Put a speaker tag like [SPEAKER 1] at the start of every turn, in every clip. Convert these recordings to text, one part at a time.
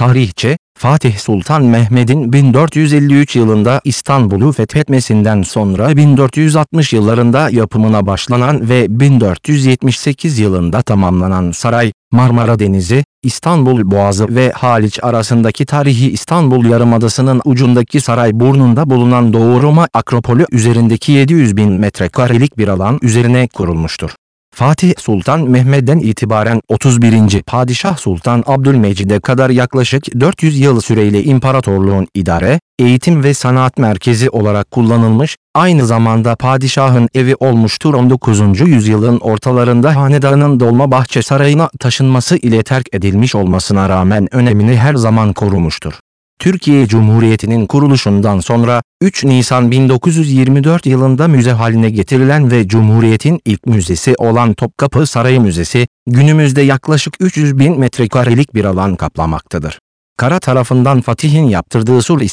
[SPEAKER 1] Tarihçi, Fatih Sultan Mehmed'in 1453 yılında İstanbul'u fethetmesinden sonra 1460 yıllarında yapımına başlanan ve 1478 yılında tamamlanan saray, Marmara Denizi, İstanbul Boğazı ve Haliç arasındaki tarihi İstanbul Yarımadası'nın ucundaki saray burnunda bulunan Doğu Roma Akropolü üzerindeki 700 bin metrekarelik bir alan üzerine kurulmuştur. Fatih Sultan Mehmet'den itibaren 31. Padişah Sultan Abdülmecid'e kadar yaklaşık 400 yıl süreyle imparatorluğun idare, eğitim ve sanat merkezi olarak kullanılmış, aynı zamanda padişahın evi olmuştur 19. yüzyılın ortalarında hanedanın Dolmabahçe Sarayı'na taşınması ile terk edilmiş olmasına rağmen önemini her zaman korumuştur. Türkiye Cumhuriyeti'nin kuruluşundan sonra 3 Nisan 1924 yılında müze haline getirilen ve Cumhuriyet'in ilk müzesi olan Topkapı Sarayı Müzesi, günümüzde yaklaşık 300 bin metrekarelik bir alan kaplamaktadır. Kara tarafından Fatih'in yaptırdığı Sur-i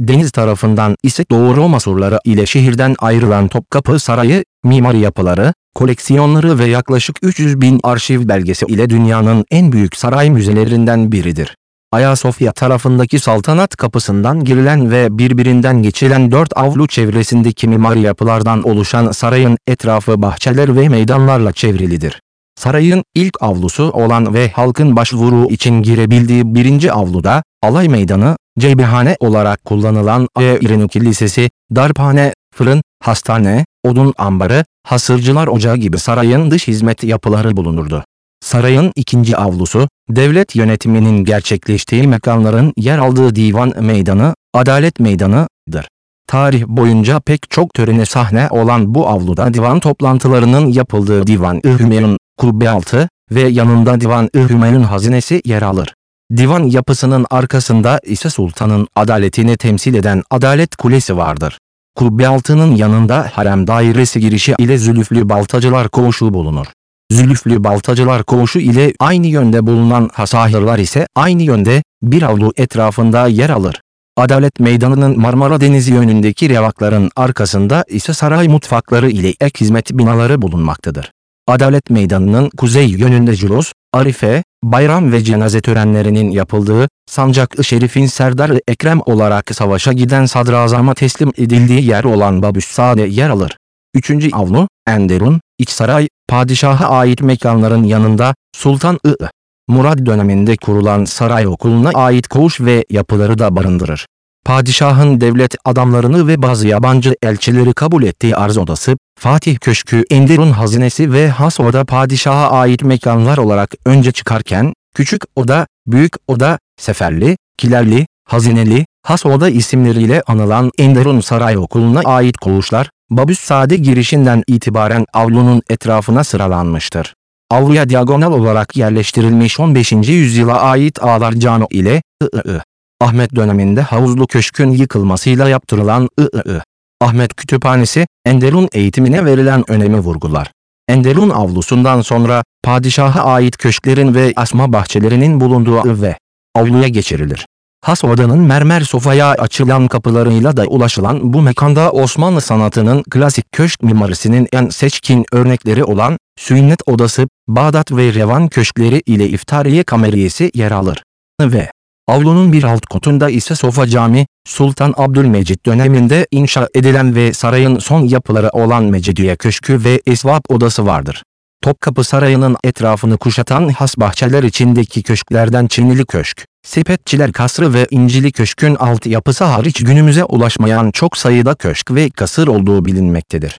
[SPEAKER 1] deniz tarafından ise Doğu Roma surları ile şehirden ayrılan Topkapı Sarayı, mimari yapıları, koleksiyonları ve yaklaşık 300 bin arşiv belgesi ile dünyanın en büyük saray müzelerinden biridir. Ayasofya tarafındaki saltanat kapısından girilen ve birbirinden geçilen dört avlu çevresindeki mimari yapılardan oluşan sarayın etrafı bahçeler ve meydanlarla çevrilidir. Sarayın ilk avlusu olan ve halkın başvuru için girebildiği birinci avluda, alay meydanı, ceybihane olarak kullanılan E. Kilisesi, darphane, fırın, hastane, odun ambarı, hasırcılar ocağı gibi sarayın dış hizmet yapıları bulunurdu. Sarayın ikinci avlusu, devlet yönetiminin gerçekleştiği mekanların yer aldığı divan meydanı, adalet meydanıdır. Tarih boyunca pek çok törene sahne olan bu avluda divan toplantılarının yapıldığı Divan-ı Hümayun, kubbe altı ve yanında Divan-ı Hümayun hazinesi yer alır. Divan yapısının arkasında ise sultanın adaletini temsil eden Adalet Kulesi vardır. Kubbe altının yanında harem dairesi girişi ile Zülüflü Baltacılar Koğuşu bulunur. Zülüflü Baltacılar Koğuşu ile aynı yönde bulunan hasahırlar ise aynı yönde bir avlu etrafında yer alır. Adalet Meydanı'nın Marmara Denizi yönündeki revakların arkasında ise saray mutfakları ile ek hizmet binaları bulunmaktadır. Adalet Meydanı'nın kuzey yönünde Culos, Arife, bayram ve cenaze törenlerinin yapıldığı, Sancak-ı Şerif'in Serdar Ekrem olarak savaşa giden sadrazama teslim edildiği yer olan Babüssade yer alır. Üçüncü avlu, Enderun, İç Saray, padişaha ait mekanların yanında Sultan-ı Murad döneminde kurulan saray okuluna ait koğuş ve yapıları da barındırır. Padişahın devlet adamlarını ve bazı yabancı elçileri kabul ettiği arz odası, Fatih Köşkü, Enderun hazinesi ve has oda padişaha ait mekanlar olarak önce çıkarken, küçük oda, büyük oda, seferli, kilerli, hazineli, has oda isimleriyle anılan Enderun Saray Okulu'na ait koğuşlar, Babüssade girişinden itibaren avlunun etrafına sıralanmıştır. Avluya diagonal olarak yerleştirilmiş 15. yüzyıla ait ağlar cano ile I.I. Ahmet döneminde havuzlu köşkün yıkılmasıyla yaptırılan I.I. Ahmet Kütüphanesi, Enderun eğitimine verilen önemi vurgular. Enderun avlusundan sonra padişaha ait köşklerin ve asma bahçelerinin bulunduğu ve avluya geçirilir. Has odanın mermer sofaya açılan kapılarıyla da ulaşılan bu mekanda Osmanlı sanatının klasik köşk mimarisinin en seçkin örnekleri olan sünnet odası, Bağdat ve Revan köşkleri ile iftariye kameriyesi yer alır. Ve avlunun bir alt kotunda ise Sofa Cami, Sultan Abdülmecit döneminde inşa edilen ve sarayın son yapıları olan Mecidiye Köşkü ve Esvap Odası vardır. Topkapı Sarayı'nın etrafını kuşatan has bahçeler içindeki köşklerden Çinili Köşk, Sepetçiler Kasrı ve İncili Köşk'ün alt yapısı hariç günümüze ulaşmayan çok sayıda köşk ve kasır olduğu bilinmektedir.